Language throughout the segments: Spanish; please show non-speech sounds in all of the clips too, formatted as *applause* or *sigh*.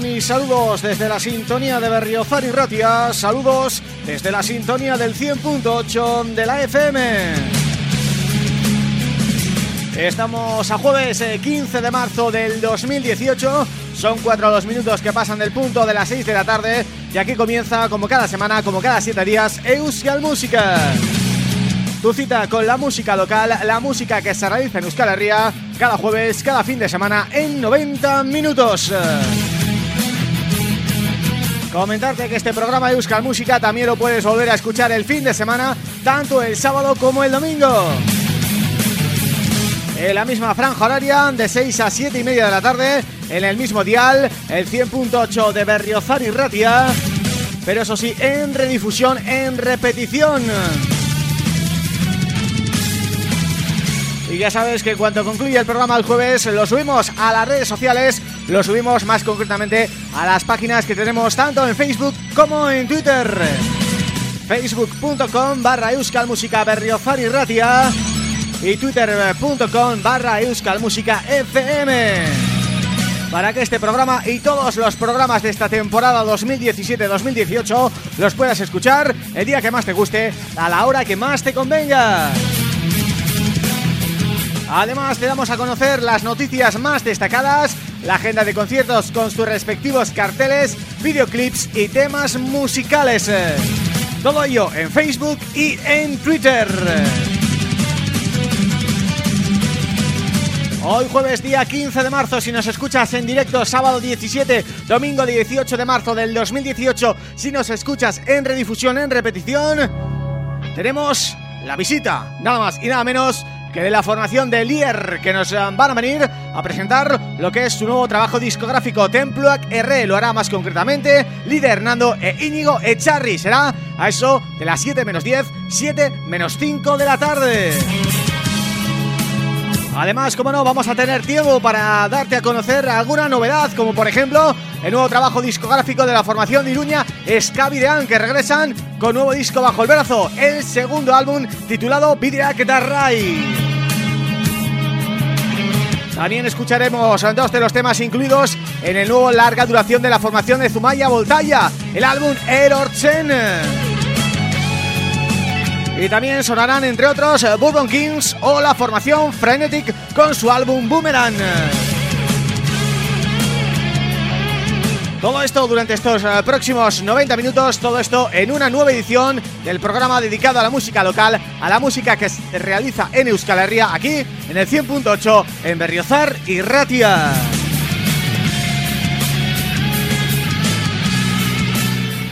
Saludos desde la sintonía de Berriozar y Ratia, saludos desde la sintonía del 100.8 de la FM. Estamos a jueves 15 eh, de marzo del 2018, son 4 o 2 minutos que pasan del punto de las 6 de la tarde y aquí comienza como cada semana, como cada 7 días, Euskal Música. Tu cita con la música local, la música que se realiza en Euskal Herria, cada jueves, cada fin de semana en 90 minutos. Comentarte que este programa de Euskal Música también lo puedes volver a escuchar el fin de semana, tanto el sábado como el domingo. En la misma franja horaria, de 6 a 7 y media de la tarde, en el mismo dial, el 100.8 de Berriozar Ratia, pero eso sí, en redifusión, en repetición. Y ya sabes que cuando concluye el programa el jueves lo subimos a las redes sociales lo subimos más concretamente a las páginas que tenemos tanto en Facebook como en Twitter. Facebook.com barra Euskal Música Berriozar y Ratia y twitter.com barra FM para que este programa y todos los programas de esta temporada 2017-2018 los puedas escuchar el día que más te guste, a la hora que más te convenga. Además te damos a conocer las noticias más destacadas, la agenda de conciertos con sus respectivos carteles, videoclips y temas musicales. Todo ello en Facebook y en Twitter. Hoy jueves día 15 de marzo, si nos escuchas en directo sábado 17, domingo 18 de marzo del 2018, si nos escuchas en redifusión, en repetición, tenemos la visita, nada más y nada menos que de la formación de Lier, que nos van a venir a presentar lo que es su nuevo trabajo discográfico Templuac R, lo hará más concretamente líder Hernando e Íñigo Echarri, será a eso de las 7 menos 10, 7 menos 5 de la tarde. Además, como no, vamos a tener tiempo para darte a conocer alguna novedad, como por ejemplo el nuevo trabajo discográfico de la formación de Iruña, Scavidean, que regresan con nuevo disco bajo el brazo, el segundo álbum titulado Vidriak Darrai. También escucharemos dos de los temas incluidos en el nuevo larga duración de la formación de Zumaya Voltaya, el álbum Erorchen. Y también sonarán entre otros Bourbon Kings o la formación Frenetic con su álbum Boomerang. Todo esto durante estos eh, próximos 90 minutos, todo esto en una nueva edición del programa dedicado a la música local, a la música que se realiza en Euskal Herria, aquí en el 100.8 en Berriozar y Ratia.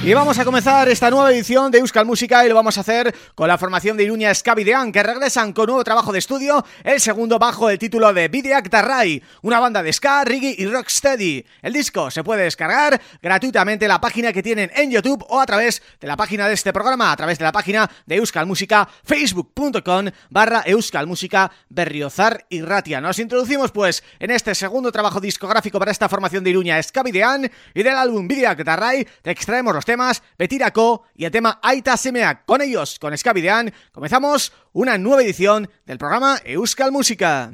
Y vamos a comenzar esta nueva edición de Euskal Música y lo vamos a hacer con la formación de Iruña Scavidean que regresan con nuevo trabajo de estudio, el segundo bajo el título de Videac Tarrai, una banda de ska, reggae y rocksteady. El disco se puede descargar gratuitamente en la página que tienen en YouTube o a través de la página de este programa, a través de la página de Euskal Música, facebook.com barra Euskal Música Berriozar y Ratia. Nos introducimos pues en este segundo trabajo discográfico para esta formación de Iruña Scavidean y del álbum Videac Tarrai te extraemos los temas temas Betirako y el tema Aita Semea. Con ellos, con Scavidean, comenzamos una nueva edición del programa Euskal Música.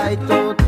I thought.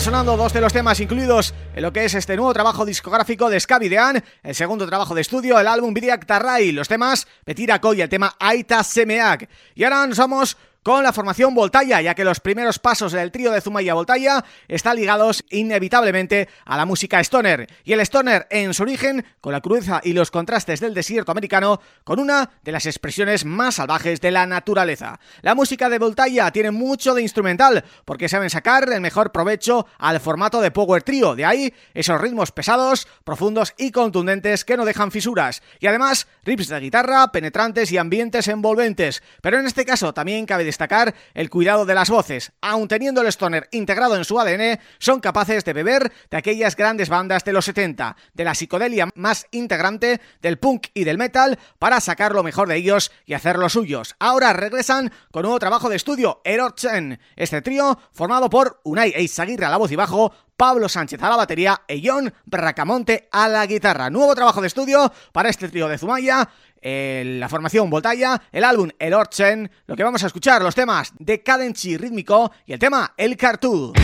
Sonando dos de los temas incluidos en lo que es este nuevo trabajo discográfico de Scavidean, el segundo trabajo de estudio, el álbum Vidiak Tarray, los temas Petira y el tema Aita Semeak. Y ahora nos vamos con la formación Voltaya, ya que los primeros pasos del trío de Zumaya Voltaya están ligados inevitablemente a la música stoner, y el stoner en su origen, con la crudeza y los contrastes del desierto americano, con una de las expresiones más salvajes de la naturaleza. La música de Voltaya tiene mucho de instrumental, porque saben sacar el mejor provecho al formato de power trio, de ahí esos ritmos pesados, profundos y contundentes que no dejan fisuras, y además riffs de guitarra, penetrantes y ambientes envolventes, pero en este caso también cabe destacar el cuidado de las voces. Aun teniendo el stoner integrado en su ADN, son capaces de beber de aquellas grandes bandas de los 70, de la psicodelia más integrante, del punk y del metal, para sacar lo mejor de ellos y hacerlo suyos. Ahora regresan con nuevo trabajo de estudio, Erorchen. Este trío, formado por Unai Eizaguirre a la voz y bajo, Pablo Sánchez a la batería y John Bracamonte a la guitarra. Nuevo trabajo de estudio para este trío de Zumaya, la formación Voltaya, el álbum El Orchen, lo que vamos a escuchar, los temas de Cadenci Rítmico y el tema El Cartoon.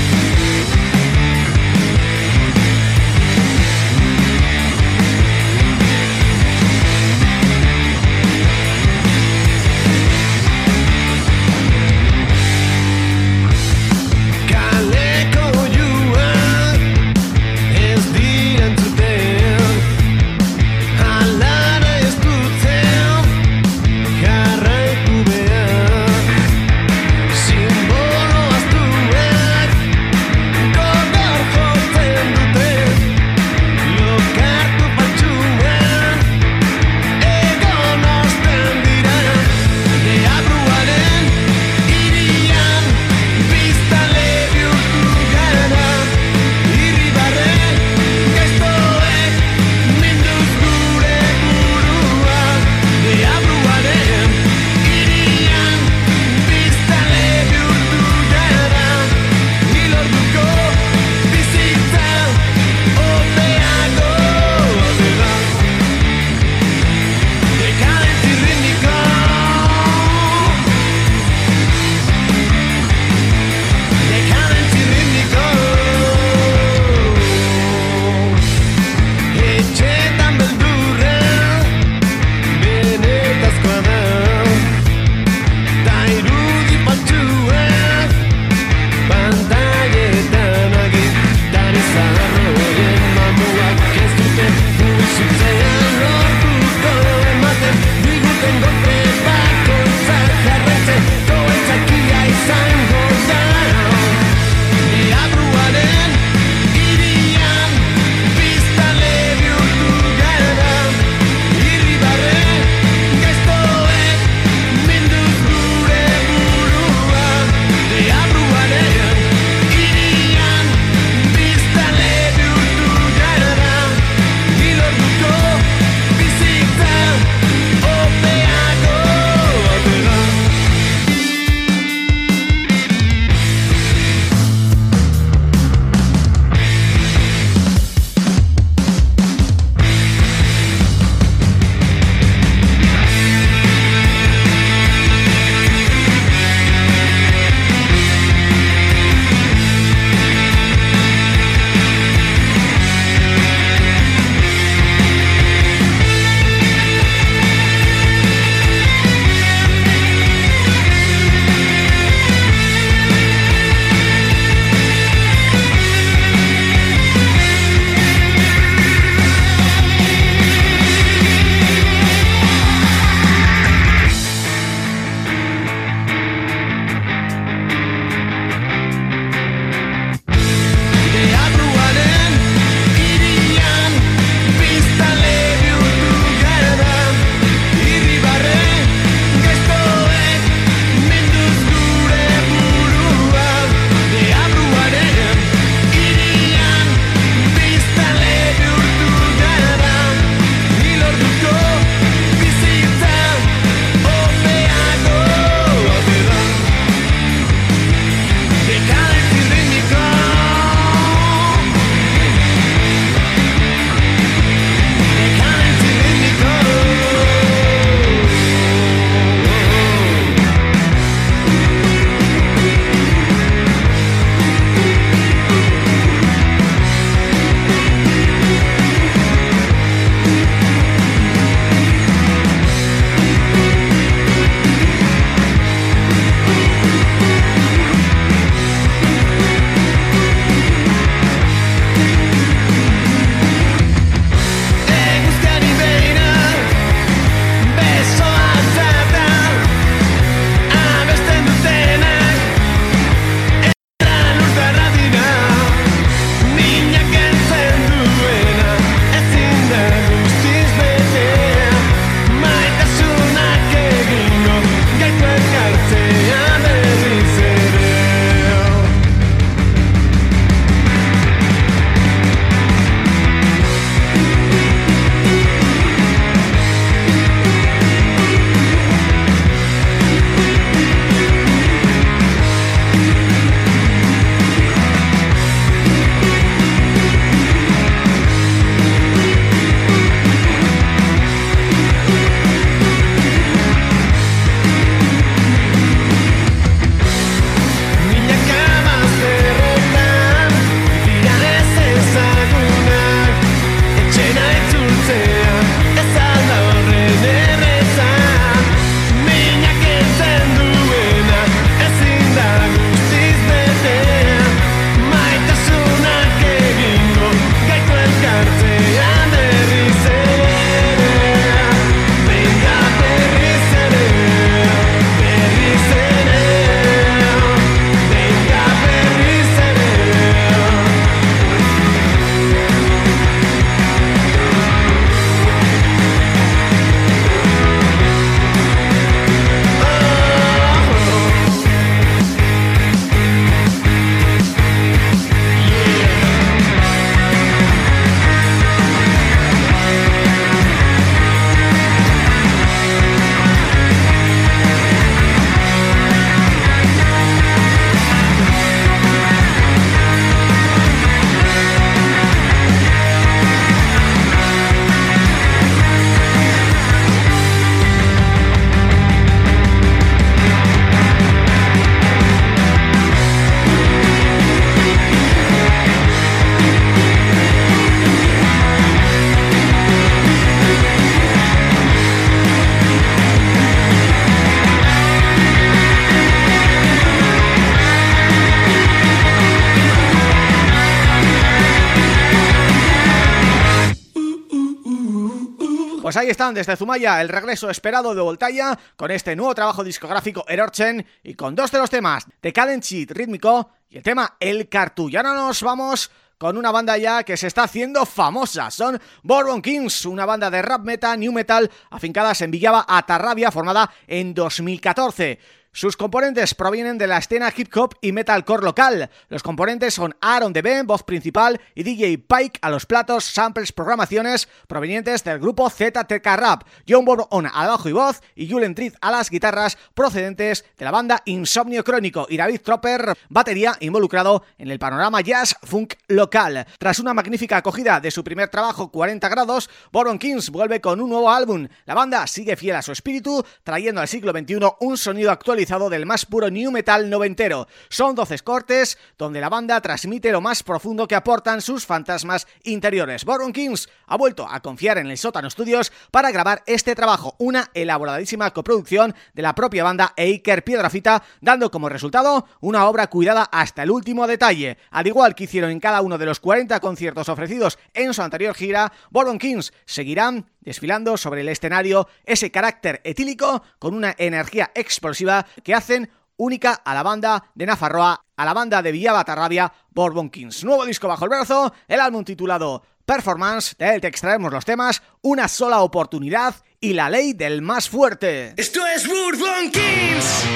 Están, desde Zumaya, el regreso esperado de Voltaya, con este nuevo trabajo discográfico Erorchen, y con dos de los temas, de Cheat rítmico y el tema El Cartu. Y ahora nos vamos con una banda ya que se está haciendo famosa. Son Bourbon Kings, una banda de rap metal, new metal, afincadas en Villaba Atarrabia, formada en 2014. Sus componentes provienen de la escena hip hop y metalcore local. Los componentes son Aaron Ben, voz principal, y DJ Pike a los platos, samples, programaciones provenientes del grupo ZTK Rap, John Bourbon al bajo y voz y Julen Triz a las guitarras procedentes de la banda Insomnio Crónico y David Tropper, batería involucrado en el panorama jazz funk local. Tras una magnífica acogida de su primer trabajo 40 grados, Bourbon Kings vuelve con un nuevo álbum. La banda sigue fiel a su espíritu, trayendo al siglo XXI un sonido actual del más puro new metal noventero. Son 12 cortes donde la banda transmite lo más profundo que aportan sus fantasmas interiores. Boron Kings ha vuelto a confiar en el Sótano Studios para grabar este trabajo, una elaboradísima coproducción de la propia banda Eiker Piedrafita, dando como resultado una obra cuidada hasta el último detalle. Al igual que hicieron en cada uno de los 40 conciertos ofrecidos en su anterior gira, Boron Kings seguirán desfilando sobre el escenario ese carácter etílico con una energía explosiva que hacen única a la banda de Nafarroa, a la banda de Villabatarrabia, Bourbon Kings. Nuevo disco bajo el brazo, el álbum titulado Performance, de él te extraemos los temas Una sola oportunidad y La ley del más fuerte. Esto es Bourbon Kings.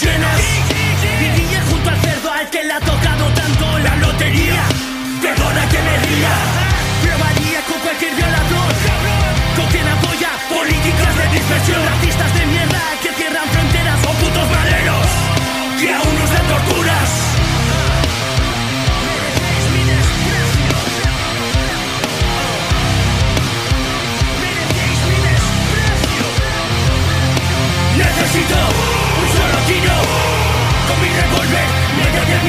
manos llenas. Vivía junto al cerdo al que le ha tocado tanto la lotería. Perdona que me ría. Probaría con cualquier violador. Con quien apoya políticas de dispersión Racistas de mierda.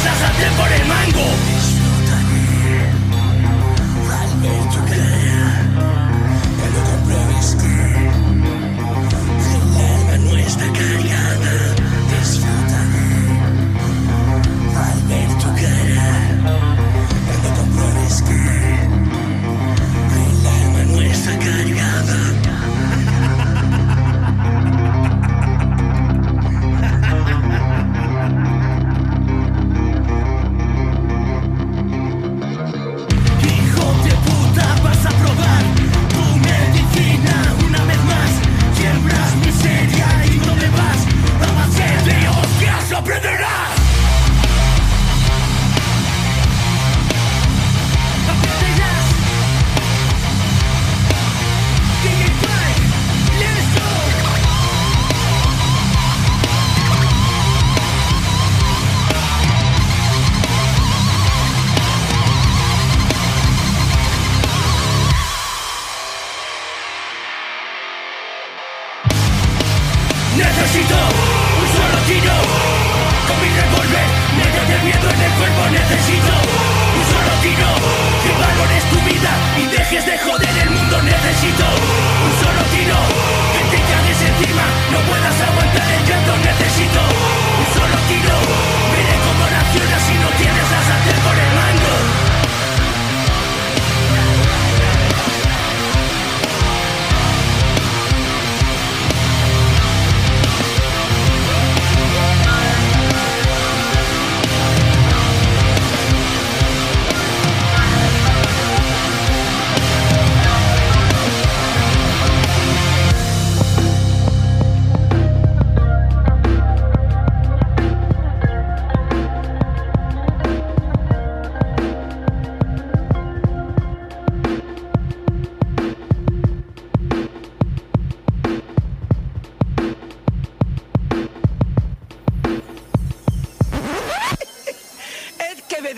estás a tiempo mango.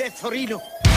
Sin nada que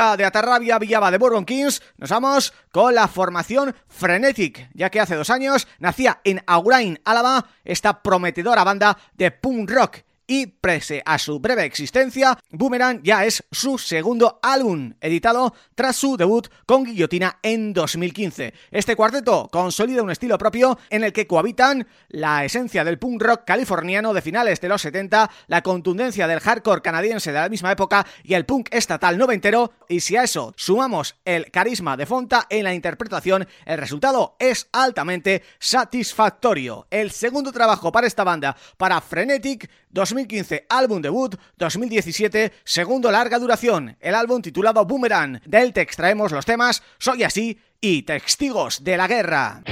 de Atarrabia Villaba de Bourbon Kings. Nos vamos con la formación Frenetic, ya que hace dos años nacía en Aurain, Álava, esta prometedora banda de punk rock y prese a su breve existencia, Boomerang ya es su segundo álbum, editado tras su debut con Guillotina en 2015. Este cuarteto consolida un estilo propio en el que cohabitan la esencia del punk rock californiano de finales de los 70, la contundencia del hardcore canadiense de la misma época y el punk estatal noventero, y si a eso sumamos el carisma de Fonta en la interpretación, el resultado es altamente satisfactorio. El segundo trabajo para esta banda, para Frenetic, 2015 álbum debut, 2017 segundo larga duración, el álbum titulado Boomerang. Del te extraemos los temas Soy así y Testigos de la Guerra.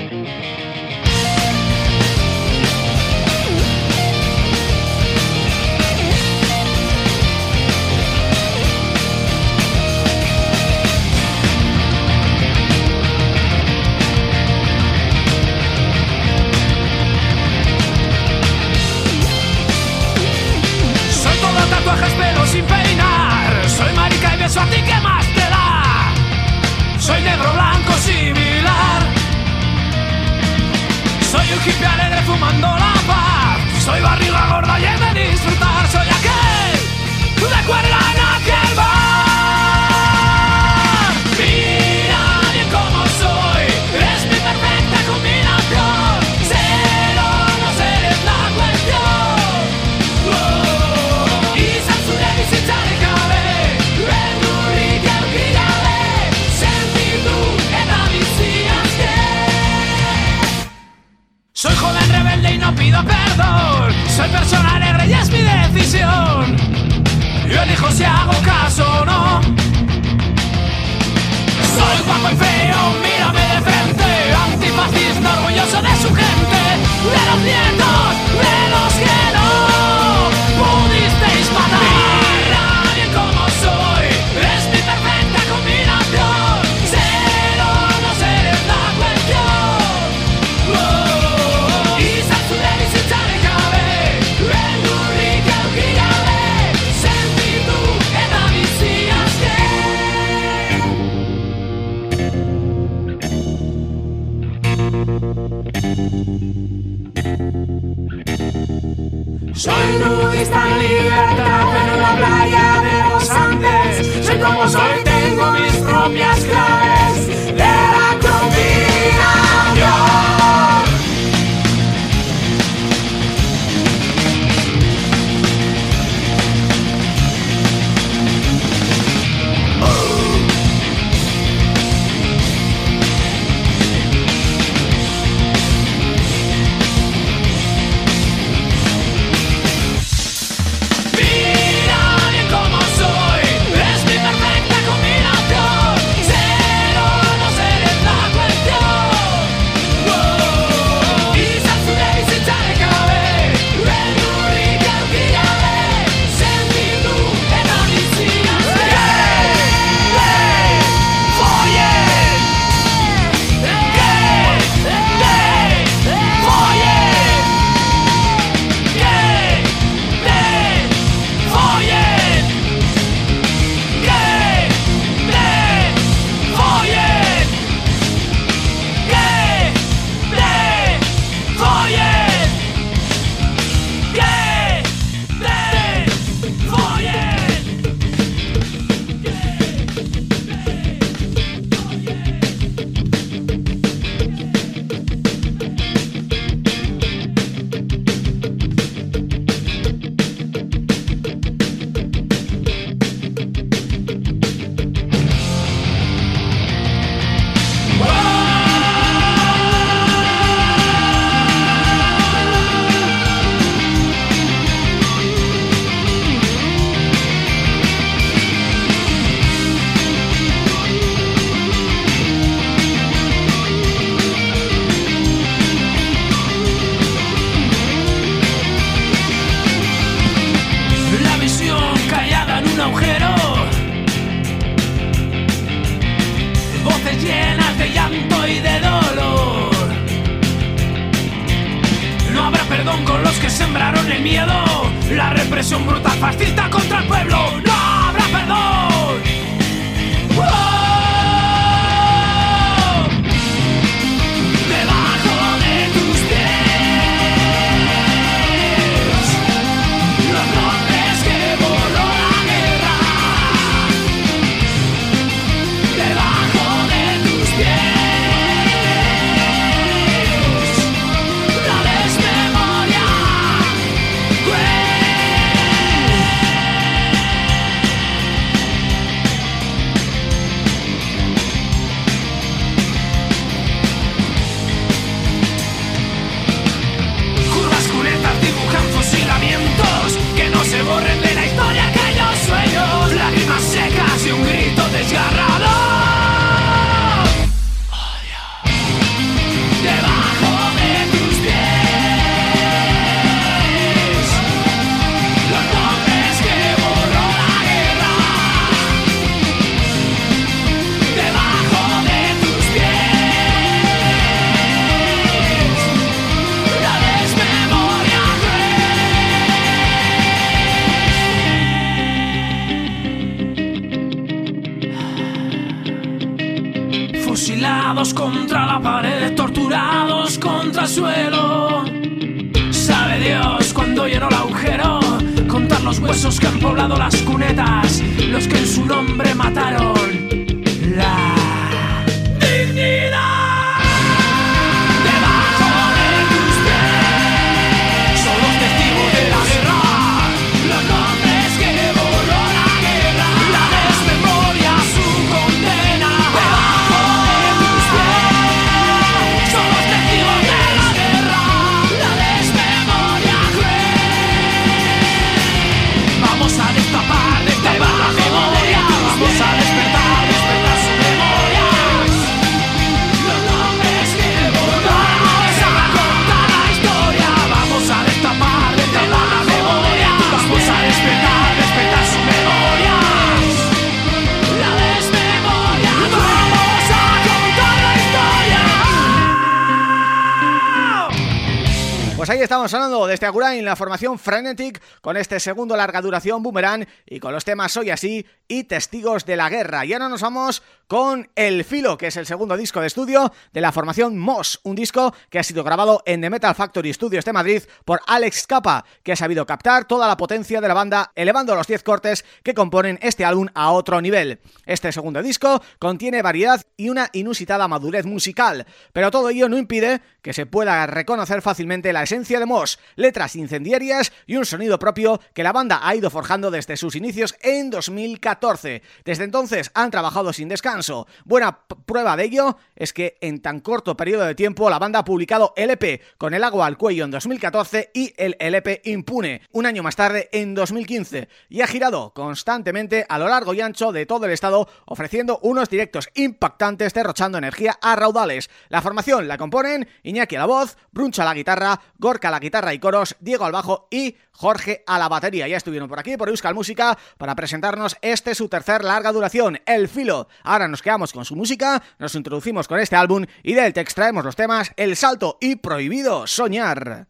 Pues ahí estamos hablando de este Agurain, la formación Frenetic, con este segundo larga duración Boomerang y con los temas Soy Así y Testigos de la Guerra. Y ahora nos vamos con El Filo, que es el segundo disco de estudio de la formación Moss, un disco que ha sido grabado en The Metal Factory Studios de Madrid por Alex Capa, que ha sabido captar toda la potencia de la banda, elevando los 10 cortes que componen este álbum a otro nivel. Este segundo disco contiene variedad y una inusitada madurez musical, pero todo ello no impide que se pueda reconocer fácilmente la esencia de Moss, letras incendiarias y un sonido propio que la banda ha ido forjando desde sus inicios en 2014. Desde entonces han trabajado sin descanso. Buena prueba de ello es que en tan corto periodo de tiempo la banda ha publicado LP con el agua al cuello en 2014 y el LP Impune un año más tarde en 2015 y ha girado constantemente a lo largo y ancho de todo el estado ofreciendo unos directos impactantes derrochando energía a raudales. La formación la componen Iñaki a la voz, Bruncho a la guitarra, Gorka a la guitarra y coros, Diego al bajo y Jorge a la batería. Ya estuvieron por aquí, por Euskal Música, para presentarnos este su tercer larga duración, El Filo. Ahora nos quedamos con su música, nos introducimos con este álbum y del te extraemos los temas El Salto y Prohibido Soñar.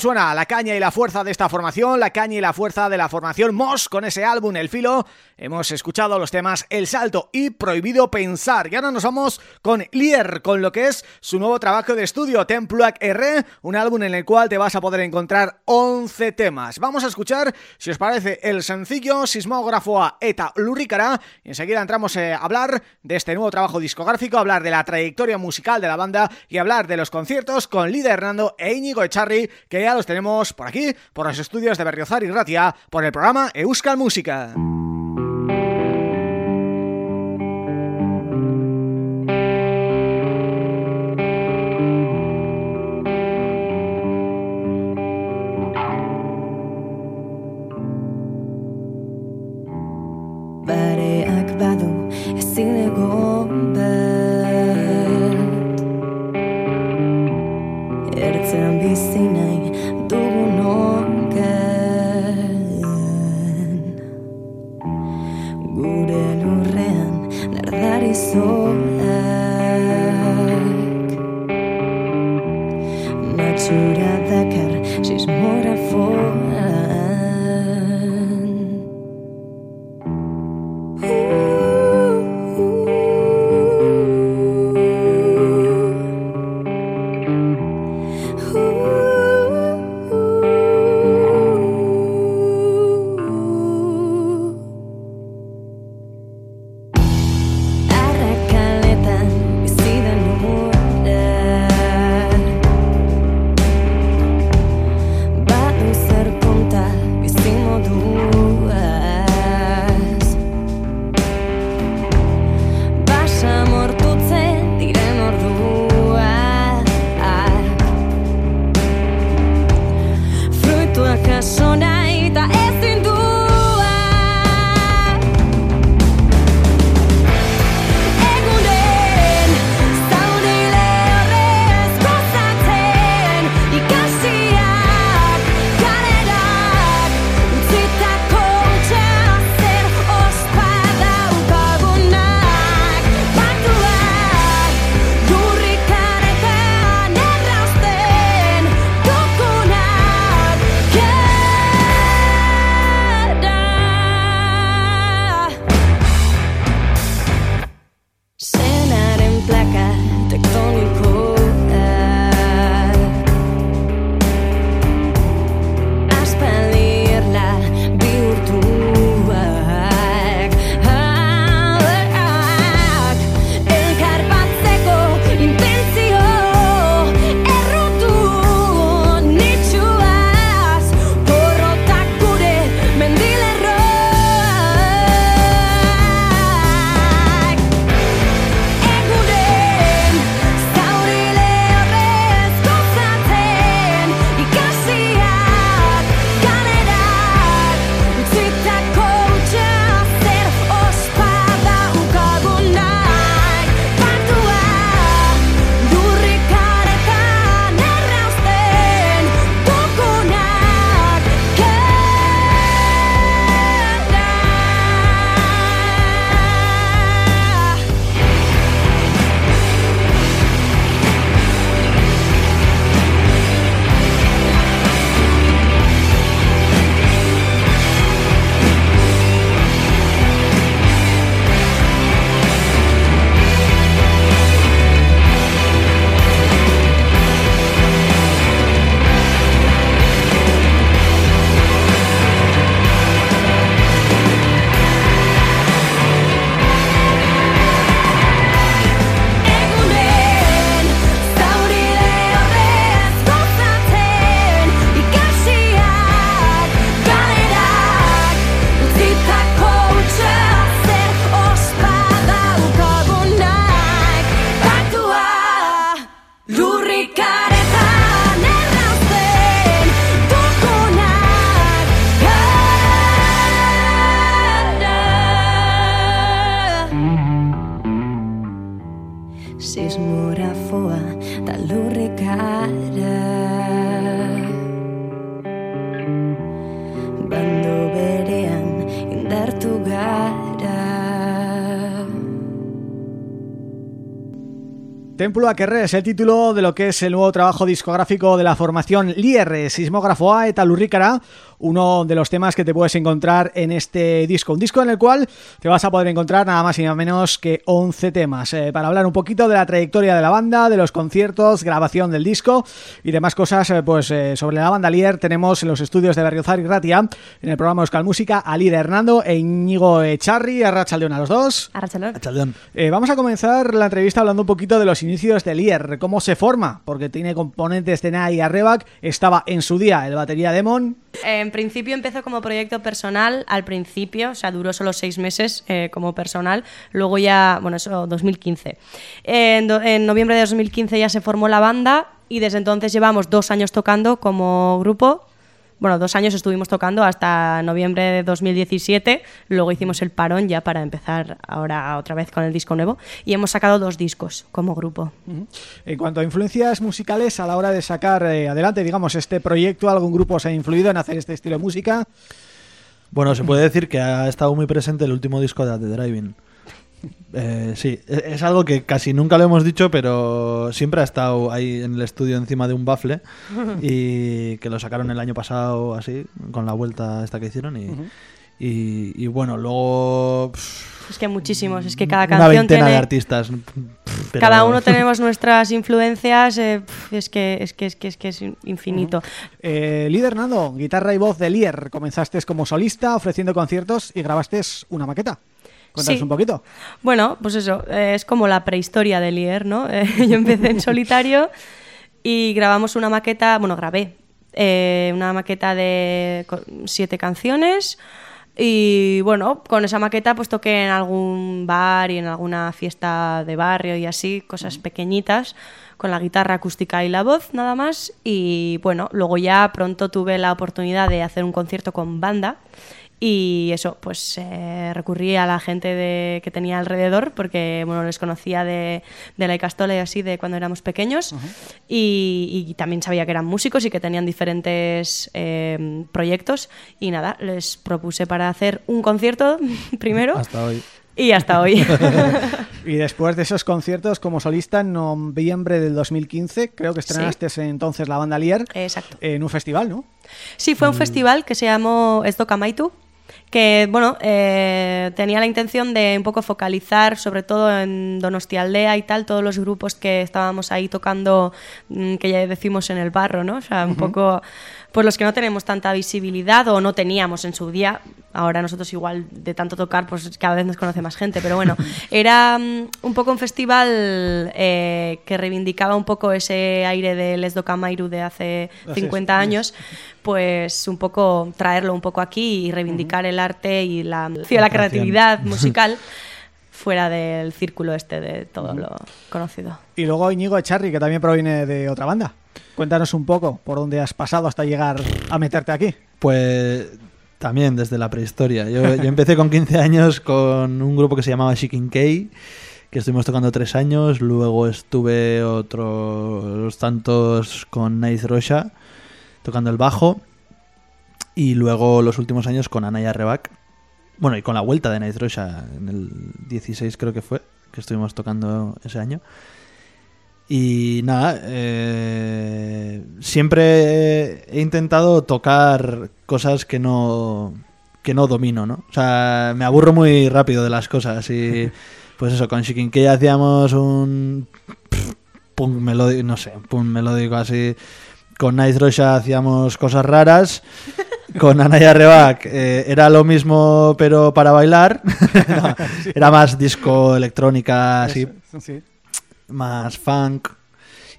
Suena la caña y la fuerza de esta formación, la caña y la fuerza de la formación MOS con ese álbum El Filo. Hemos escuchado los temas El Salto y Prohibido Pensar. Y ahora nos vamos con Lier, con lo que es su nuevo trabajo de estudio, Templuac R, un álbum en el cual te vas a poder encontrar 11 temas. Vamos a escuchar, si os parece, el sencillo Sismógrafo a Eta Lurricara y enseguida entramos a hablar de este nuevo trabajo discográfico, hablar de la trayectoria musical de la banda y hablar de los conciertos con Líder Hernando e Íñigo Echarri que los tenemos por aquí, por los estudios de Berriozar y Gratia, por el programa Euskal Música. sou. Templo es el título de lo que es el nuevo trabajo discográfico de la formación Lier, Sismógrafo A eta Lurrícara, uno de los temas que te puedes encontrar en este disco. Un disco en el cual te vas a poder encontrar nada más y nada menos que 11 temas. Eh, para hablar un poquito de la trayectoria de la banda, de los conciertos, grabación del disco y demás cosas eh, pues eh, sobre la banda Lier tenemos en los estudios de Berriozar y Ratia, en el programa Euskal Música, a Lier Hernando e Íñigo Echarri, a Rachaldeón a los dos. Arrachaldeón. vamos a comenzar la entrevista hablando un poquito de los inicios de Lier, cómo se forma, porque tiene componentes de Nai y Arrebac, estaba en su día el batería Demon. En principio empezó como proyecto personal, al principio, o sea, duró solo seis meses eh, como personal, luego ya, bueno, eso 2015. En, en noviembre de 2015 ya se formó la banda y desde entonces llevamos dos años tocando como grupo bueno, dos años estuvimos tocando hasta noviembre de 2017, luego hicimos el parón ya para empezar ahora otra vez con el disco nuevo y hemos sacado dos discos como grupo. En cuanto a influencias musicales a la hora de sacar eh, adelante, digamos, este proyecto, ¿algún grupo os ha influido en hacer este estilo de música? Bueno, se puede decir que ha estado muy presente el último disco de The Driving. Eh, sí, e-, es algo que casi nunca lo hemos dicho, pero siempre ha estado ahí en el estudio encima de un bafle *laughs* y que lo sacaron el año pasado así, con la vuelta esta que hicieron y, y, bueno, luego... es que muchísimos, es que cada canción tiene... de artistas. Cada uno tenemos *laughs* nuestras influencias, eh, es, que, es, que, es, que, es que es infinito. Eh, líder Nando, guitarra y voz de Lier, comenzaste como solista ofreciendo conciertos y grabaste una maqueta. Cuéntanos un poquito. Bueno, pues eso, eh, es como la prehistoria de Lier, ¿no? *laughs* Eh, yo empecé en solitario y grabamos una maqueta, bueno, grabé eh, una maqueta de siete canciones y bueno, con esa maqueta pues toqué en algún bar y en alguna fiesta de barrio y así, cosas pequeñitas con la guitarra acústica y la voz nada más y bueno, luego ya pronto tuve la oportunidad de hacer un concierto con banda y eso, pues eh, recurrí a la gente de, que tenía alrededor, porque bueno, les conocía de, de la Icastola y así de cuando éramos pequeños. y, también sabía que eran músicos y que tenían diferentes eh, proyectos. Y nada, les propuse para hacer un concierto *laughs* primero. Hasta hoy. Y hasta hoy. *laughs* *laughs* y después de esos conciertos como solista en noviembre del 2015, creo que estrenaste entonces la banda Lier Exacto. en un festival, ¿no? Sí, fue un mm. festival que se llamó Maitu que bueno eh, tenía la intención de un poco focalizar sobre todo en Donostialdea y tal todos los grupos que estábamos ahí tocando mm, que ya decimos en el barro no o sea un poco pues los que no tenemos tanta visibilidad o no teníamos en su día. Ahora nosotros igual de tanto tocar pues cada vez nos conoce más gente pero bueno *laughs* era mm, un poco un festival eh, que reivindicaba un poco ese aire del Les Camairu de hace 50 años pues un poco traerlo un poco aquí y reivindicar el arte y la, la creatividad musical *laughs* fuera del círculo este de todo lo conocido. Y luego Íñigo Echarri, que también proviene de otra banda. Cuéntanos un poco por dónde has pasado hasta llegar a meterte aquí. Pues también desde la prehistoria. Yo, empecé con 15 años con un grupo que se llamaba Shikin K, que estuvimos tocando tres años. Luego estuve otros tantos con Nice Rosha tocando el bajo. Y luego los últimos años con Anaya Rebac. Bueno, y con la vuelta de Night Rosha en el 16 creo que fue, que estuvimos tocando ese año. Y nada, eh, siempre he intentado tocar cosas que no, que no domino, ¿no? O sea, me aburro muy rápido de las cosas y *laughs* pues eso, con Shikinke hacíamos un punk melódico, no sé, punk melódico así con Nice Rosha hacíamos cosas raras. Con Anaya Rebac eh, era lo mismo, pero para bailar. *laughs* era más disco, electrónica, así. Más funk.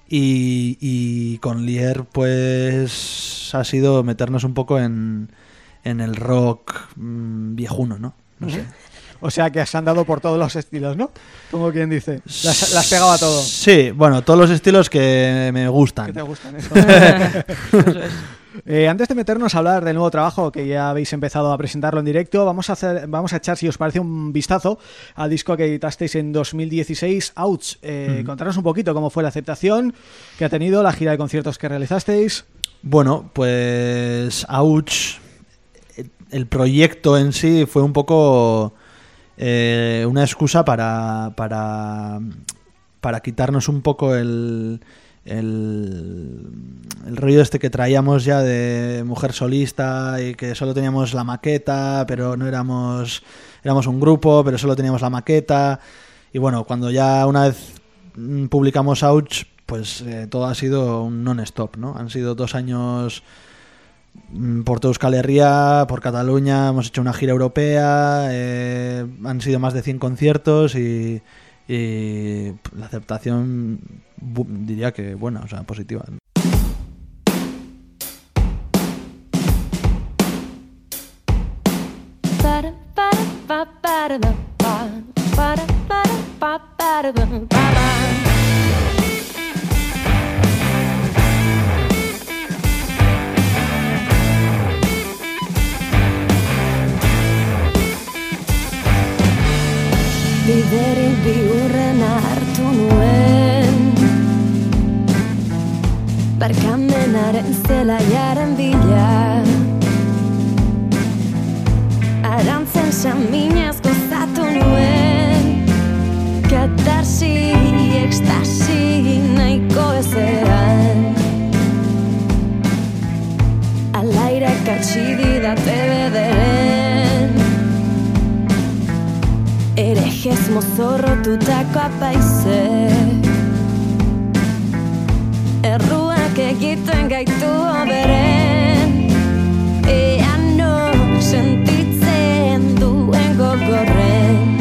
Y, con Lier, pues ha sido meternos un poco en, en el rock mm, viejuno, ¿no? No sé. O sea que has andado por todos los estilos, ¿no? Como quien dice. Las, has pegado a todo. Sí, bueno, todos los estilos que me gustan. Que te gustan, eso. *laughs* Eh, antes de meternos a hablar del nuevo trabajo que ya habéis empezado a presentarlo en directo, vamos a hacer, vamos a echar, si os parece, un vistazo al disco que editasteis en 2016, Ouch. Eh, Contaros un poquito cómo fue la aceptación que ha tenido la gira de conciertos que realizasteis. Bueno, pues Ouch, el proyecto en sí fue un poco eh, una excusa para, para para quitarnos un poco el, el, el rollo este que traíamos ya de mujer solista y que solo teníamos la maqueta, pero no éramos, éramos un grupo, pero solo teníamos la maqueta. Y bueno, cuando ya una vez mm, publicamos Ouch, pues eh, todo ha sido un non-stop, ¿no? Han sido dos años por toda Euskal Herria, por Cataluña, hemos hecho una gira europea, eh, han sido más de 100 conciertos y, la aceptación diría que buena, o sea, positiva. Barkamenaren zelaiaren bila Arantzen saminaz gozatu nuen Katarsi, ekstasi nahiko ezean Alaira katsi didate bederen Erejez mozorrotutako apaize Erruak egiten gaitu oberen. Ea nor sentitzen duen gogorren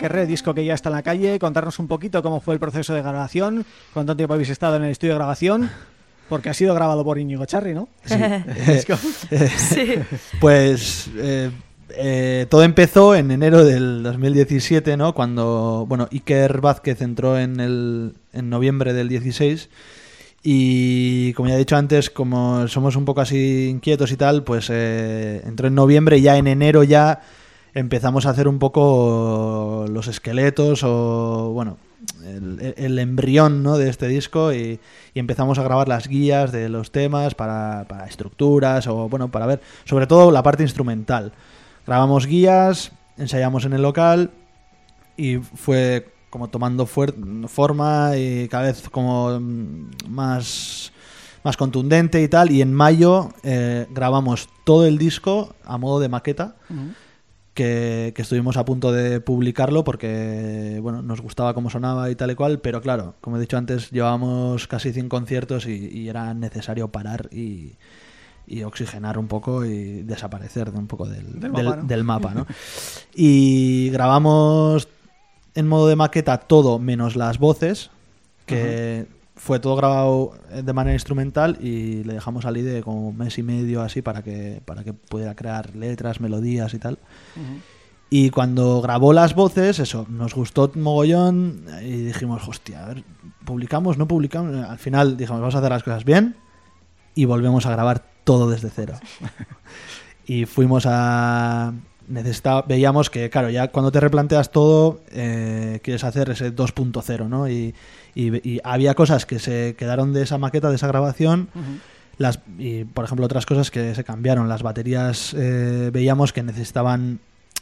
Aquerré, disco que ya está en la calle, contarnos un poquito cómo fue el proceso de grabación, cuánto tiempo habéis estado en el estudio de grabación, porque ha sido grabado por Íñigo Charri, ¿no? Sí. *laughs* Pues eh, eh, todo empezó en enero del 2017, ¿no? Cuando, bueno, Iker Vázquez entró en, el, en noviembre del 16 y como ya he dicho antes, como somos un poco así inquietos y tal, pues eh, entró en noviembre. Y ya en enero ya empezamos a hacer un poco los esqueletos o, bueno, el, embrión ¿no? de este disco y, empezamos a grabar las guías de los temas para, para estructuras o, bueno, para ver, sobre todo la parte instrumental. Grabamos guías, ensayamos en el local y fue como tomando forma y cada vez como mm, más más contundente y tal y en mayo eh, grabamos todo el disco a modo de maqueta que, que estuvimos a punto de publicarlo porque bueno nos gustaba cómo sonaba y tal y cual pero claro como he dicho antes llevábamos casi 100 conciertos y, y era necesario parar y, y oxigenar un poco y desaparecer de un poco del, Del del- mapa, ¿no? del mapa, ¿no? *laughs* y grabamos en modo de maqueta todo menos las voces que fue todo grabado eh, de manera instrumental y le dejamos al IDE como un mes y medio así para que para que pudiera crear letras, melodías y tal. Y cuando grabó las voces, eso, nos gustó mogollón y dijimos, hostia, a ver, ¿publicamos? ¿No publicamos? Al final dijimos, vamos a hacer las cosas bien y volvemos a grabar todo desde cero. *laughs* y fuimos a... necesita- veíamos que, claro, ya cuando te replanteas todo, eh, quieres hacer ese 2.0, ¿no? Y, y- y había cosas que se quedaron de esa maqueta, de esa grabación, las, y por ejemplo otras cosas que se cambiaron. Las baterías eh, veíamos que necesitaban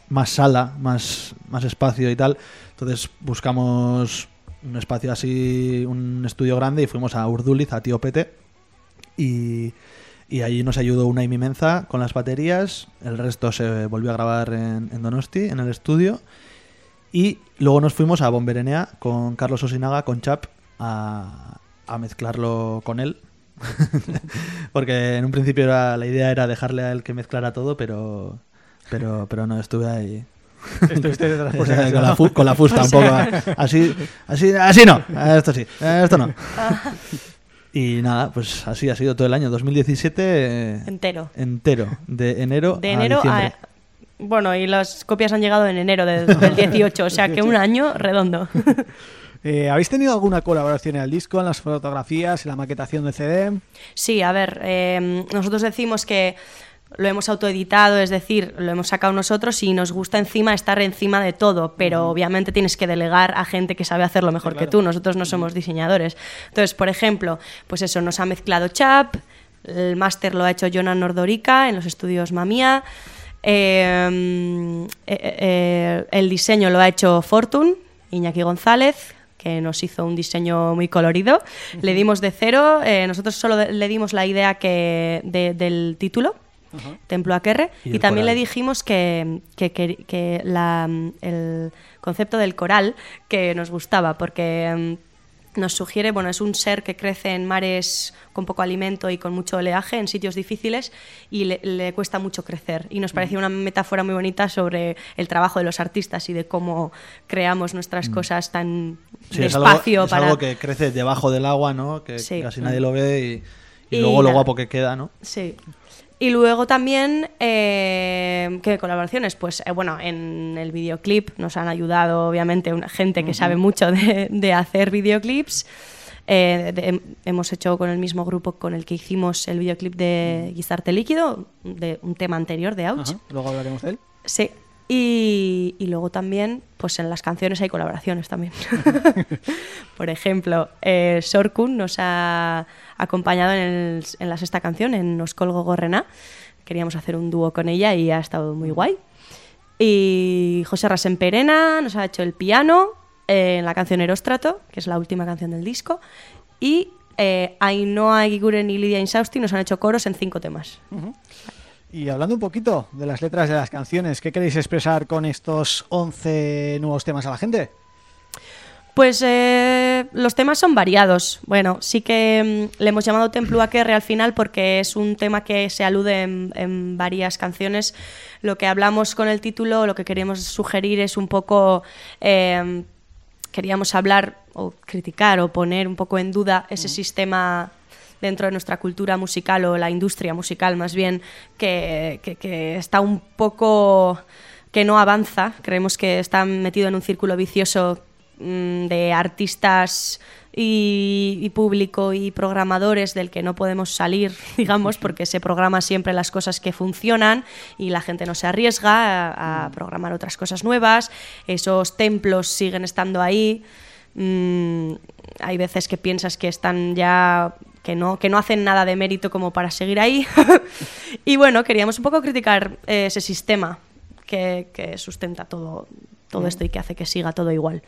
más sala, más, más espacio y tal. Entonces buscamos un espacio así, un estudio grande y fuimos a Urduliz, a Tío Pete. Y, y allí nos ayudó una Menza con las baterías. El resto se volvió a grabar en, en Donosti, en el estudio. Y luego nos fuimos a Bomberenea con Carlos Osinaga, con Chap, a, a mezclarlo con él. *laughs* Porque en un principio era, la idea era dejarle a él que mezclara todo, pero, pero, pero no, estuve ahí. Estuviste detrás por si *laughs* con, acaso, fu- con la fusta un poco. Así, así, así no. Esto sí, esto no. *laughs* Y nada, pues así ha sido todo el año 2017 eh, Entero. entero, de enero De a diciembre. Bueno, y las copias han llegado en enero del, *laughs* del 18, o sea que un año redondo. *laughs* Eh, ¿Habéis tenido alguna colaboración en el disco, en las fotografías, en la maquetación del CD? Sí, a ver, eh, nosotros decimos que lo hemos autoeditado, es decir, lo hemos sacado nosotros y nos gusta encima estar encima de todo, pero obviamente tienes que delegar a gente que sabe hacerlo mejor que tú, nosotros no somos diseñadores. Entonces, por ejemplo, pues eso, nos ha mezclado Chap, el máster lo ha hecho Jonan Nordorica en los estudios Mamía, eh, eh, eh, el diseño lo ha hecho Fortune, Iñaki González, que nos hizo un diseño muy colorido. Le dimos de cero, eh, nosotros solo le dimos la idea que de- del título, Templo Aquerre, Y también coral. le dijimos que, que- que- que la- el concepto del coral que nos gustaba, porque mm, nos sugiere, bueno, es un ser que crece en mares con poco alimento y con mucho oleaje, en sitios difíciles, y le, le cuesta mucho crecer. Y nos parecía una metáfora muy bonita sobre el trabajo de los artistas y de cómo creamos nuestras cosas tan Mm. Sí, es algo, despacio es para... algo que crece debajo del agua, ¿no? Que Sí. casi nadie lo ve y, y Y luego lo guapo que queda, ¿no? Sí. Y luego también, eh, ¿qué colaboraciones? Pues eh, bueno, en el videoclip nos han ayudado obviamente una gente que sabe mucho de, de hacer videoclips. Eh, de- hemos hecho con el mismo grupo con el que hicimos el videoclip de Guisarte Líquido, de un tema anterior de Ouch. Ajá, Luego hablaremos de él. Sí. Y, y luego también, pues en las canciones hay colaboraciones también. *laughs* *laughs* Por ejemplo, eh, Sorkun nos ha acompañado en, la sexta canción, en Nos colgo gorrena. Queríamos hacer un dúo con ella y ha estado muy guay. Y José Rasenperena nos ha hecho el piano eh, en la canción Eróstrato, que es la última canción del disco. Y eh, Ainhoa Eguiguren y Lidia Insausti nos han hecho coros en cinco temas. Y hablando un poquito de las letras de las canciones, ¿qué queréis expresar con estos 11 nuevos temas a la gente? Pues eh, los temas son variados. Bueno, sí que mm, le hemos llamado Templo Aquerre al final porque es un tema que se alude en, en varias canciones. Lo que hablamos con el título, lo que queríamos sugerir es un poco... eh, queríamos hablar o criticar o poner un poco en duda ese sistema dentro de nuestra cultura musical o la industria musical más bien que, que- que está un poco que no avanza creemos que está metido en un círculo vicioso de artistas y, y público y programadores del que no podemos salir, *laughs* digamos, porque se programa siempre las cosas que funcionan y la gente no se arriesga a, a programar otras cosas nuevas. Esos templos siguen estando ahí. Mm, hay veces que piensas que están ya que no, que no hacen nada de mérito como para seguir ahí. *laughs* y bueno, queríamos un poco criticar eh, ese sistema que, que sustenta todo, todo esto y que hace que siga todo igual.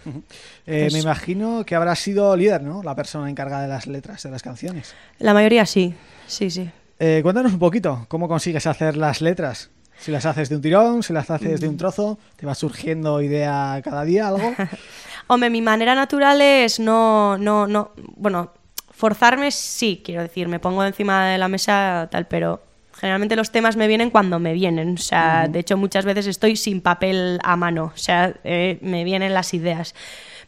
Eh, Pues- me imagino que habrá sido líder, ¿no? La persona encargada de las letras de las canciones. La mayoría sí, sí, sí. Eh, cuéntanos un poquito, ¿cómo consigues hacer las letras? Si las haces de un tirón, si las haces de Mm. un trozo, ¿te va surgiendo idea cada día, algo? *laughs* Hombre, mi manera natural es no, no, no, bueno, forzarme sí, quiero decir, me pongo encima de la mesa tal, pero generalmente los temas me vienen cuando me vienen, o sea, de hecho muchas veces estoy sin papel a mano, o sea, eh, me vienen las ideas.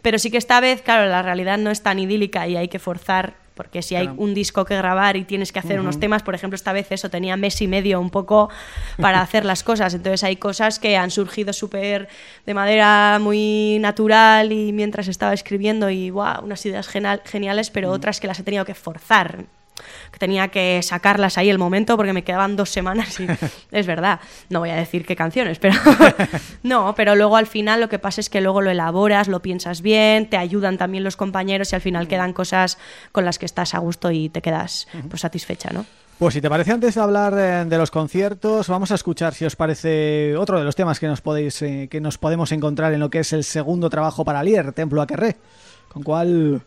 Pero sí que esta vez, claro, la realidad no es tan idílica y hay que forzar, porque si hay un disco que grabar y tienes que hacer unos temas, por ejemplo, esta vez eso tenía mes y medio un poco para *laughs* hacer las cosas, entonces hay cosas que han surgido súper de manera muy natural y mientras estaba escribiendo y wow, unas ideas genial- geniales, pero otras que las he tenido que forzar que tenía que sacarlas ahí el momento porque me quedaban dos semanas y *laughs* es verdad, no voy a decir qué canciones, pero *laughs* no, pero luego al final lo que pasa es que luego lo elaboras, lo piensas bien, te ayudan también los compañeros y al final quedan cosas con las que estás a gusto y te quedas pues satisfecha, ¿no? Pues si te parece, antes de hablar eh, de los conciertos, vamos a escuchar, si os parece, otro de los temas que nos podéis eh, que nos podemos encontrar en lo que es el segundo trabajo para Lier, Templo Aquerré. ¿Con cuál...?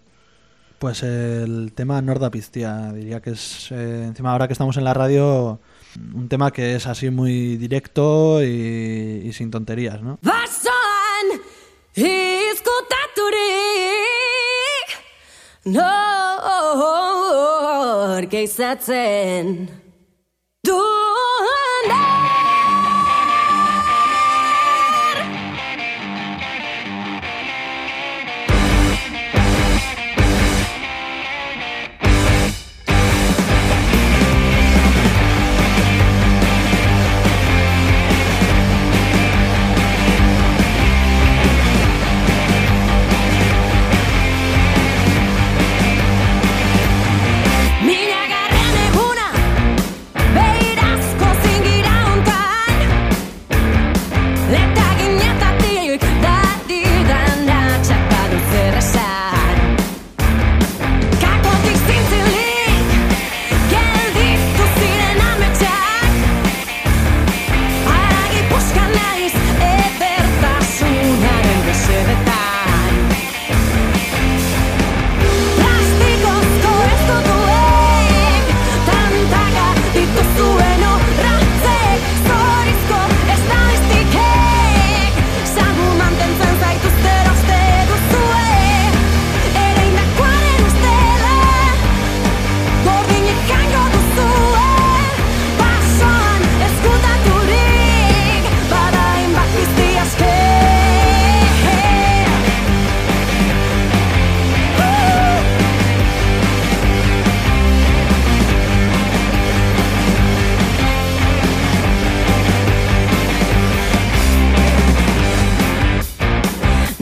Pues el tema Norda Pistia, diría que es, eh, encima ahora que estamos en la radio, un tema que es así muy directo y, y sin tonterías, ¿no?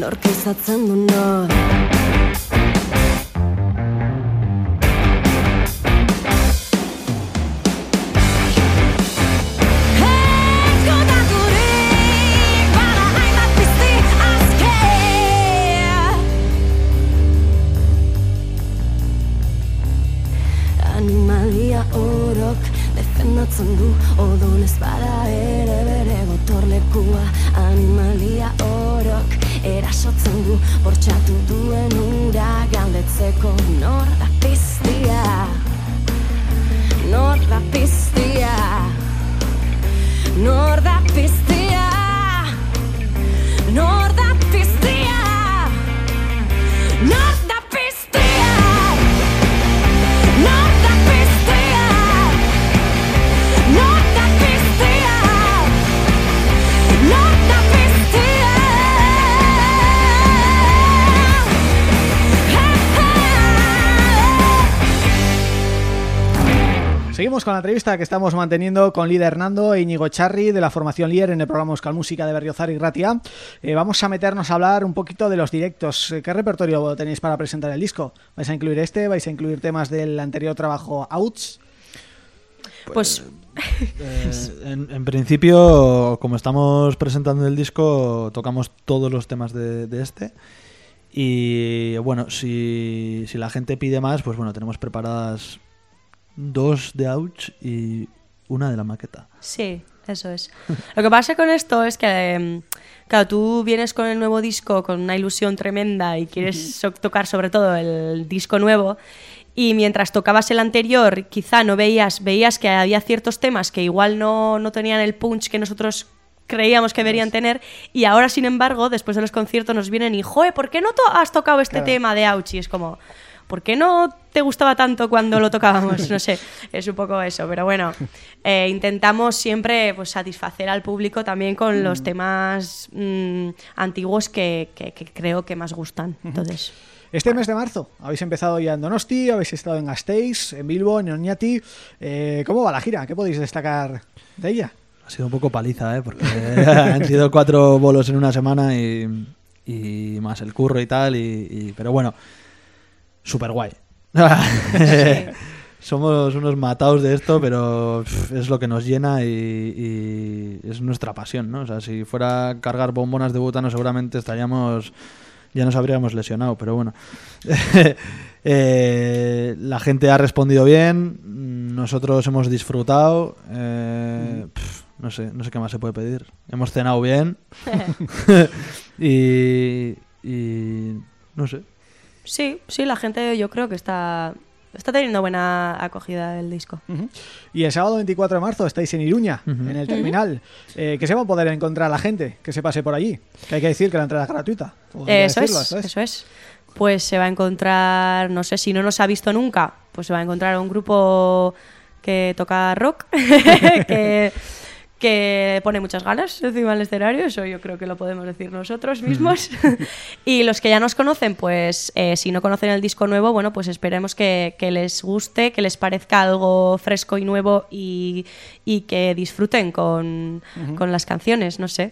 Nork izatzen du nor con la entrevista que estamos manteniendo con líder Hernando e Íñigo Charri de la formación líder en el programa Euskal Música de Berriozar y Gratia. Eh, vamos a meternos a hablar un poquito de los directos. Eh, ¿Qué repertorio tenéis para presentar el disco? ¿Vais a incluir este? ¿Vais a incluir temas del anterior trabajo Outs? Pues Eh, *laughs* en, en principio, como estamos presentando el disco, tocamos todos los temas de, de este. Y bueno, si, si la gente pide más, pues bueno, tenemos preparadas dos de Ouch y una de la maqueta. Sí, eso es. Lo que pasa con esto es que, em, claro, tú vienes con el nuevo disco con una ilusión tremenda y quieres tocar sobre todo el disco nuevo y mientras tocabas el anterior quizá no veías, veías que había ciertos temas que igual no, no tenían el punch que nosotros creíamos que deberían tener y ahora sin embargo después de los conciertos nos vienen y joe, ¿por qué no to- has tocado este Claro. tema de Auchi? Es como ¿por qué no te gustaba tanto cuando lo tocábamos? *laughs* No sé, es un poco eso, pero bueno, eh, intentamos siempre pues, satisfacer al público también con los temas mm, antiguos que, que- que creo que más gustan. Entonces, Este mes de marzo habéis empezado ya en Donosti, habéis estado en Gasteiz, en Bilbo, en Oñati. Eh, ¿Cómo va la gira? ¿Qué podéis destacar de ella? Ha sido un poco paliza, ¿eh? Porque *laughs* han sido cuatro bolos en una semana y, y más el curro y tal. Y, y- pero bueno, súper guay. *laughs* Somos unos matados de esto, pero es lo que nos llena y, y es nuestra pasión, ¿no? O sea, si fuera cargar bombonas de butano seguramente estaríamos... Ya nos habríamos lesionado, pero bueno. *laughs* Eh, la gente ha respondido bien, nosotros hemos disfrutado. eh, pff, no sé, no sé qué más se puede pedir. Hemos cenado bien. *laughs* y, y no sé. Sí, sí, la gente yo creo que está, está teniendo buena acogida el disco. Y el sábado 24 de marzo estáis en Iruña, en el terminal. Eh, ¿Qué se va a poder encontrar la gente que se pase por allí? Que hay que decir que la entrada es gratuita. Que Eso decirlo, es, eso es. Pues se va a encontrar, no sé, si no nos ha visto nunca, pues se va a encontrar un grupo que toca rock, *laughs* que, que pone muchas ganas encima del escenario, eso yo creo que lo podemos decir nosotros mismos. *laughs* y los que ya nos conocen, pues eh, si no conocen el disco nuevo, bueno, pues esperemos que, que les guste, que les parezca algo fresco y nuevo y, y que disfruten con, con las canciones, no sé.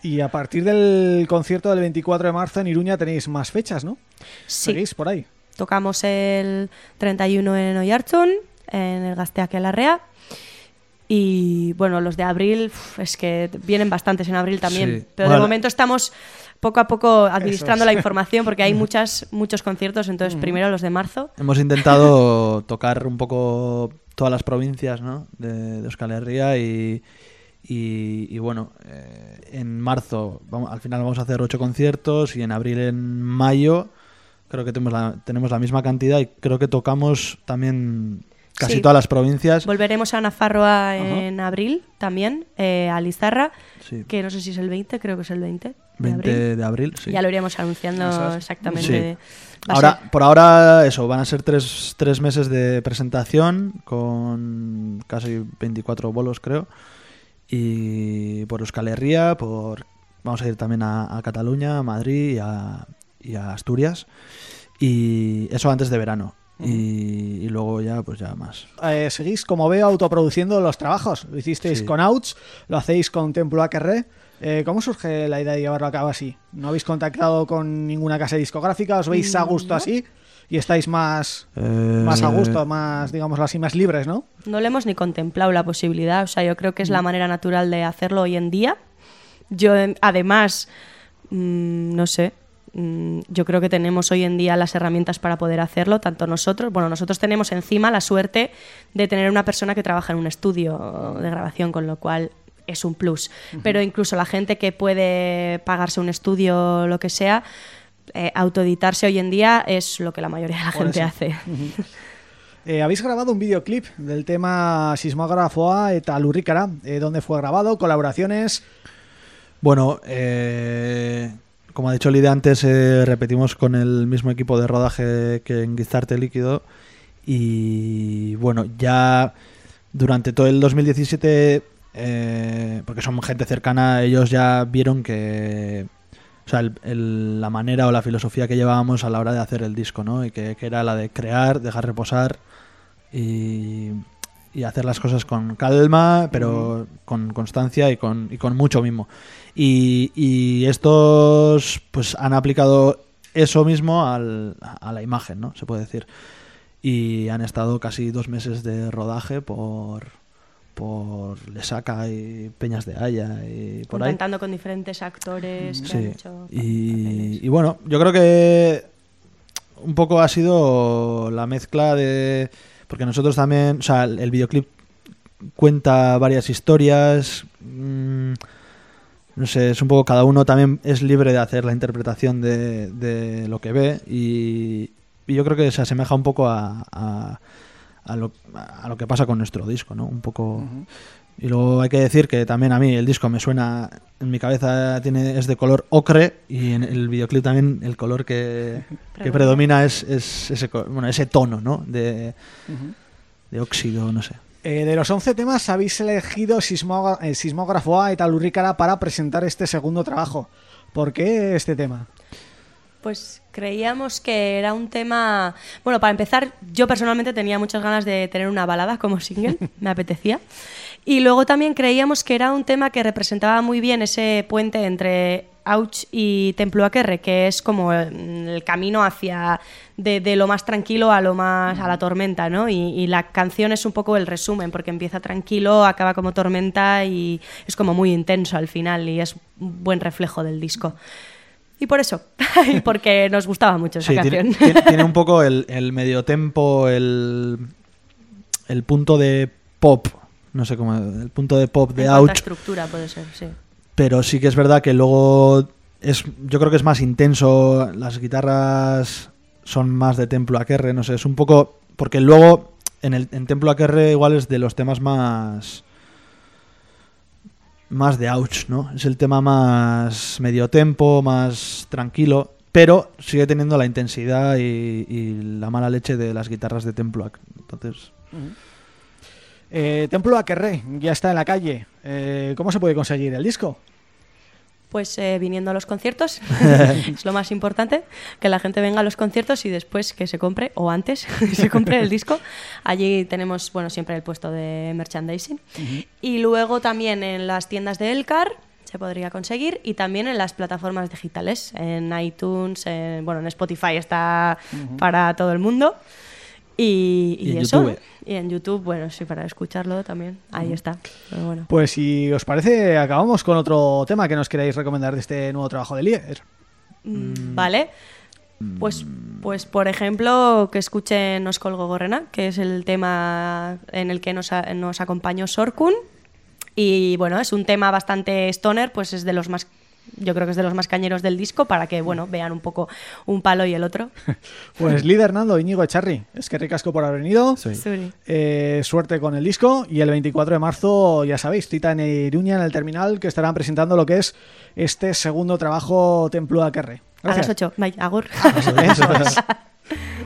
Y a partir del concierto del 24 de marzo en Iruña tenéis más fechas, ¿no? Sí. Seguís por ahí. Tocamos el 31 en Oyarzun, en el Gasteaque Larrea. Y bueno, los de abril, es que vienen bastantes en abril también. Sí. Pero Bueno, de momento estamos poco a poco administrando es. la información porque hay *laughs* muchas, muchos conciertos. Entonces, primero los de marzo. Hemos intentado *laughs* tocar un poco todas las provincias ¿no? de, de Euskal Herria y, y, y bueno, eh, en marzo vamos, al final vamos a hacer ocho conciertos y en abril, en mayo, creo que tenemos la, tenemos la misma cantidad y creo que tocamos también casi Sí. todas las provincias. Volveremos a Nafarroa en abril también, eh, a Lizarra, Sí. que no sé si es el 20, creo que es el 20 de 20 abril. de abril, sí. Ya lo iremos anunciando exactamente. Ahora, ser- por ahora, eso, van a ser tres, tres meses de presentación con casi 24 bolos, creo. Y por Euskal Herria, por, vamos a ir también a, a Cataluña, a Madrid y a, y a Asturias. Y eso antes de verano. Y, y luego ya, pues ya más. Eh, seguís, como veo, autoproduciendo los trabajos. Lo hicisteis Sí. con Outs, lo hacéis con Templo Akerre. Eh, ¿Cómo surge la idea de llevarlo a cabo así? ¿No habéis contactado con ninguna casa discográfica? ¿Os veis a gusto así? Y estáis más, más a Eh, gusto, más, digámoslo así, más libres, ¿no? No le hemos ni contemplado la posibilidad. O sea, yo creo que es la manera natural de hacerlo hoy en día. Yo, em, además, mm, no sé, mm, yo creo que tenemos hoy en día las herramientas para poder hacerlo, tanto nosotros, bueno, nosotros tenemos encima la suerte de tener una persona que trabaja en un estudio de grabación, con lo cual es un plus. Pero incluso la gente que puede pagarse un estudio lo que sea, eh, autoeditarse hoy en día es lo que la mayoría de la Por gente eso. hace. Eh, habéis grabado un videoclip del tema Sismografoa eta Lurrikara. Eh, ¿Dónde fue grabado? ¿Colaboraciones? Bueno, eh, como ha dicho Lidia antes, eh, repetimos con el mismo equipo de rodaje que en Guizarte Líquido. Y bueno, ya durante todo el 2017, eh, porque son gente cercana, ellos ya vieron que. O sea, la manera o la filosofía que llevábamos a la hora de hacer el disco, ¿no? Y que, que era la de crear, dejar reposar y, y hacer las cosas con calma, pero con constancia y con, y con mucho mimo. Y, y estos pues han aplicado eso mismo al- a la imagen, ¿no? Se puede decir. Y han estado casi dos meses de rodaje por por Lesaca y Peñas de Haya y por ahí. Con diferentes actores que han hecho Y, y bueno, yo creo que un poco ha sido la mezcla de... Porque nosotros también, o sea, el, videoclip cuenta varias historias. mm, no sé, es un poco cada uno también es libre de hacer la interpretación de, lo que ve y, y yo creo que se asemeja un poco a, a, a lo que pasa con nuestro disco, ¿no? Un poco... Y luego hay que decir que también a mí el disco me suena, en mi cabeza tiene es de color ocre y en el videoclip también el color que, que predomina es, es ese, co- bueno, ese tono, ¿no? De, de óxido, no sé. Eh, de los 11 temas habéis elegido eh, Sismógrafo A eta Lurrícara para presentar este segundo trabajo. ¿Por qué este tema? Pues creíamos que era un tema... Bueno, para empezar, yo personalmente tenía muchas ganas de tener una balada como single, *laughs* me apetecía. Y luego también creíamos que era un tema que representaba muy bien ese puente entre Auch y Templo Aquerre, que es como el, camino hacia de, de lo más tranquilo a lo más a la tormenta, ¿no? Y, y la canción es un poco el resumen, porque empieza tranquilo, acaba como tormenta y es como muy intenso al final y es un buen reflejo del disco. Y por eso, *laughs* y porque nos gustaba mucho esa Sí, canción. tiene- *laughs* tiene un poco el, el medio tempo, el, el punto de pop, no sé cómo, el punto de pop de En Ouch, estructura puede ser, sí. pero sí que es verdad que luego es, yo creo que es más intenso, las guitarras son más de Templo Aquerre, no sé, es un poco, porque luego en, el, en Templo Aquerre igual es de los temas más más de ouch, ¿no? Es el tema más medio tempo, más tranquilo, pero sigue teniendo la intensidad y, y la mala leche de las guitarras de Templo Entonces, Eh, Templo Aquerré ya está en la calle. Eh, ¿Cómo se puede conseguir el disco? Pues eh, viniendo a los conciertos, *laughs* es lo más importante, que la gente venga a los conciertos y después que se compre, o antes, *laughs* se compre el disco. Allí tenemos, bueno, siempre el puesto de merchandising. Y luego también en las tiendas de Elcar se podría conseguir y también en las plataformas digitales, en iTunes, en- bueno, en Spotify está para todo el mundo. Y, Y en eso, YouTube. y en YouTube, bueno, sí, para escucharlo también, ahí está. Pero bueno. Pues si os parece, acabamos con otro tema que nos queráis recomendar de este nuevo trabajo de Lier. Mm, Vale. Pues, pues, por ejemplo, que escuchen Nos colgo Gorrena, que es el tema en el que nos, a- nos acompañó Sorkun. Y bueno, es un tema bastante stoner, pues es de los más, yo creo que es de los más cañeros del disco, para que, bueno, vean un poco un palo y el otro. *laughs* Pues líder Hernando, Íñigo Echarri, es que ricasco por haber venido. sí. Eh, suerte con el disco y el 24 de marzo, ya sabéis, cita en Iruña en el terminal que estarán presentando lo que es este segundo trabajo Templo Aquerre. A las Gracias. 8. Bye, agur. *laughs* Eso es. Ezakinak *laughs*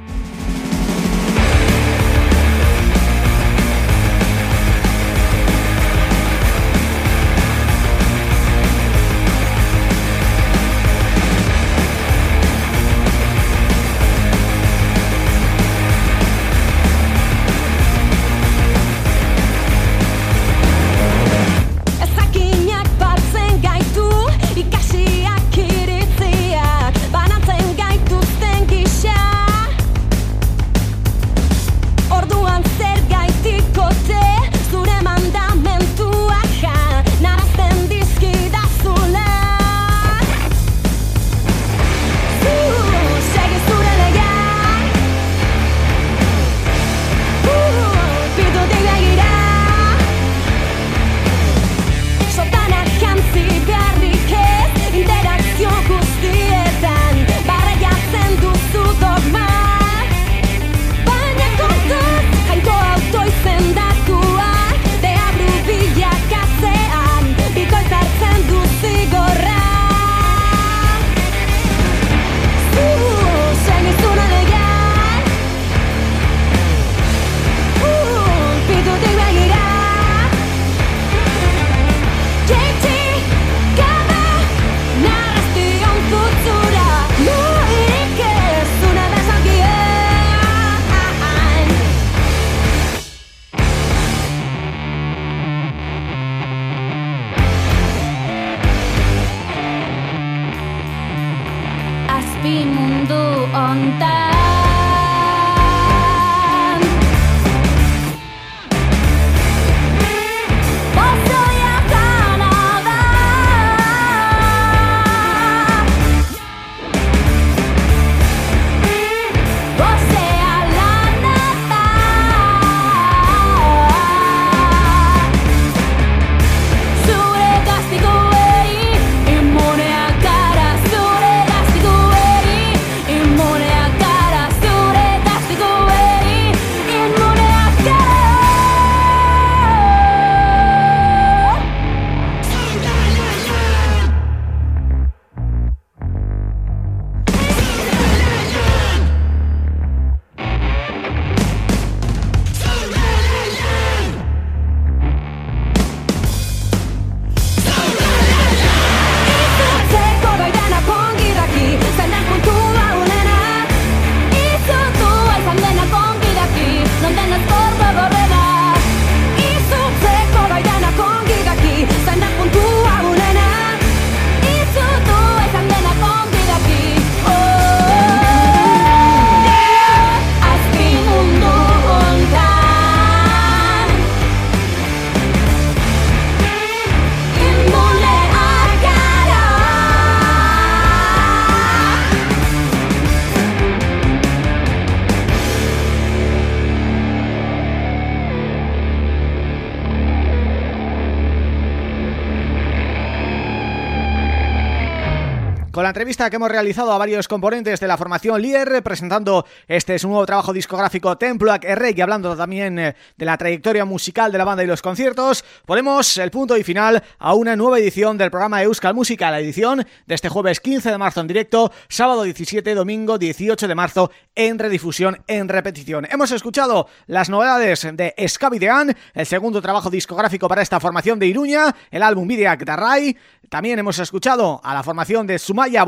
entrevista que hemos realizado a varios componentes de la formación Lier, presentando este su nuevo trabajo discográfico Templuac R y hablando también eh, de la trayectoria musical de la banda y los conciertos, ponemos el punto y final a una nueva edición del programa Euskal Música, la edición de este jueves 15 de marzo en directo, sábado 17, domingo 18 de marzo en redifusión, en repetición. Hemos escuchado las novedades de Scavidean, el segundo trabajo discográfico para esta formación de Iruña, el álbum Videac Darray, también hemos escuchado a la formación de Sumaya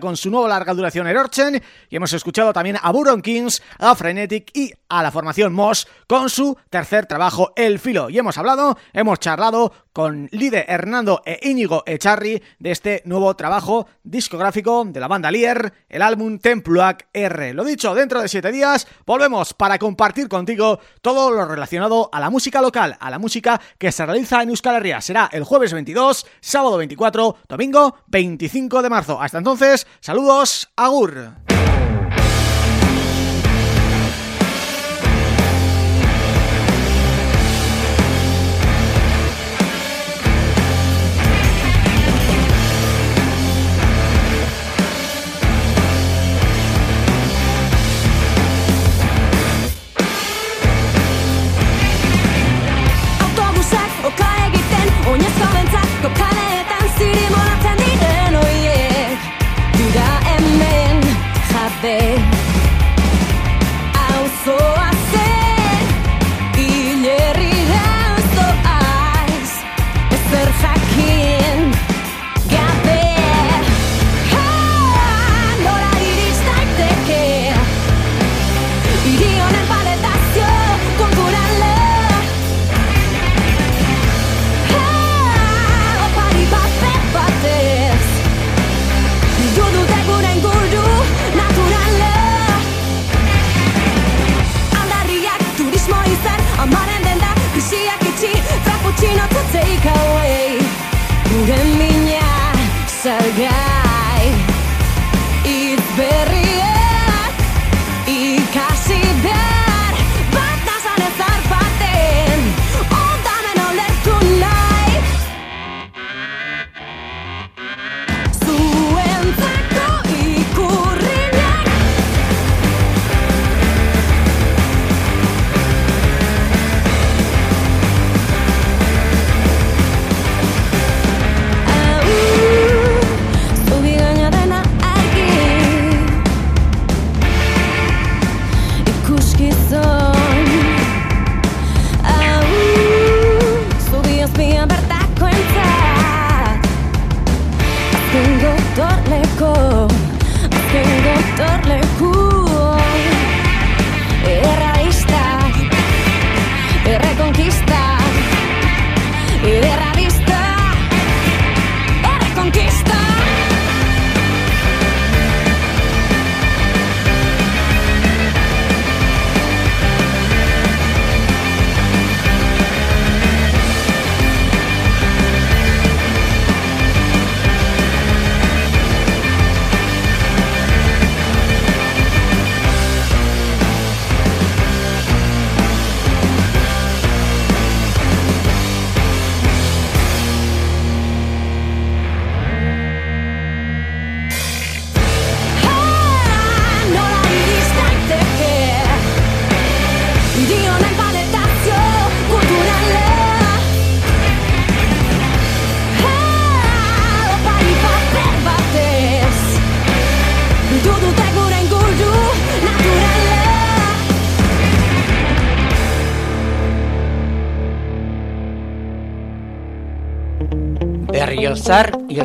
Con su nueva larga duración Erorchen y hemos escuchado también a Buron Kings, a Frenetic y a la formación Moss con su tercer trabajo El Filo. Y hemos hablado, hemos charlado con Lide Hernando e Íñigo Echarri de este nuevo trabajo discográfico de la banda Lier, el álbum Templuac R. Lo dicho, dentro de siete días volvemos para compartir contigo todo lo relacionado a la música local, a la música que se realiza en Euskal Herria. Será el jueves 22, sábado 24, domingo 25 de marzo. Hasta entonces, saludos, agur.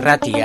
Berriozar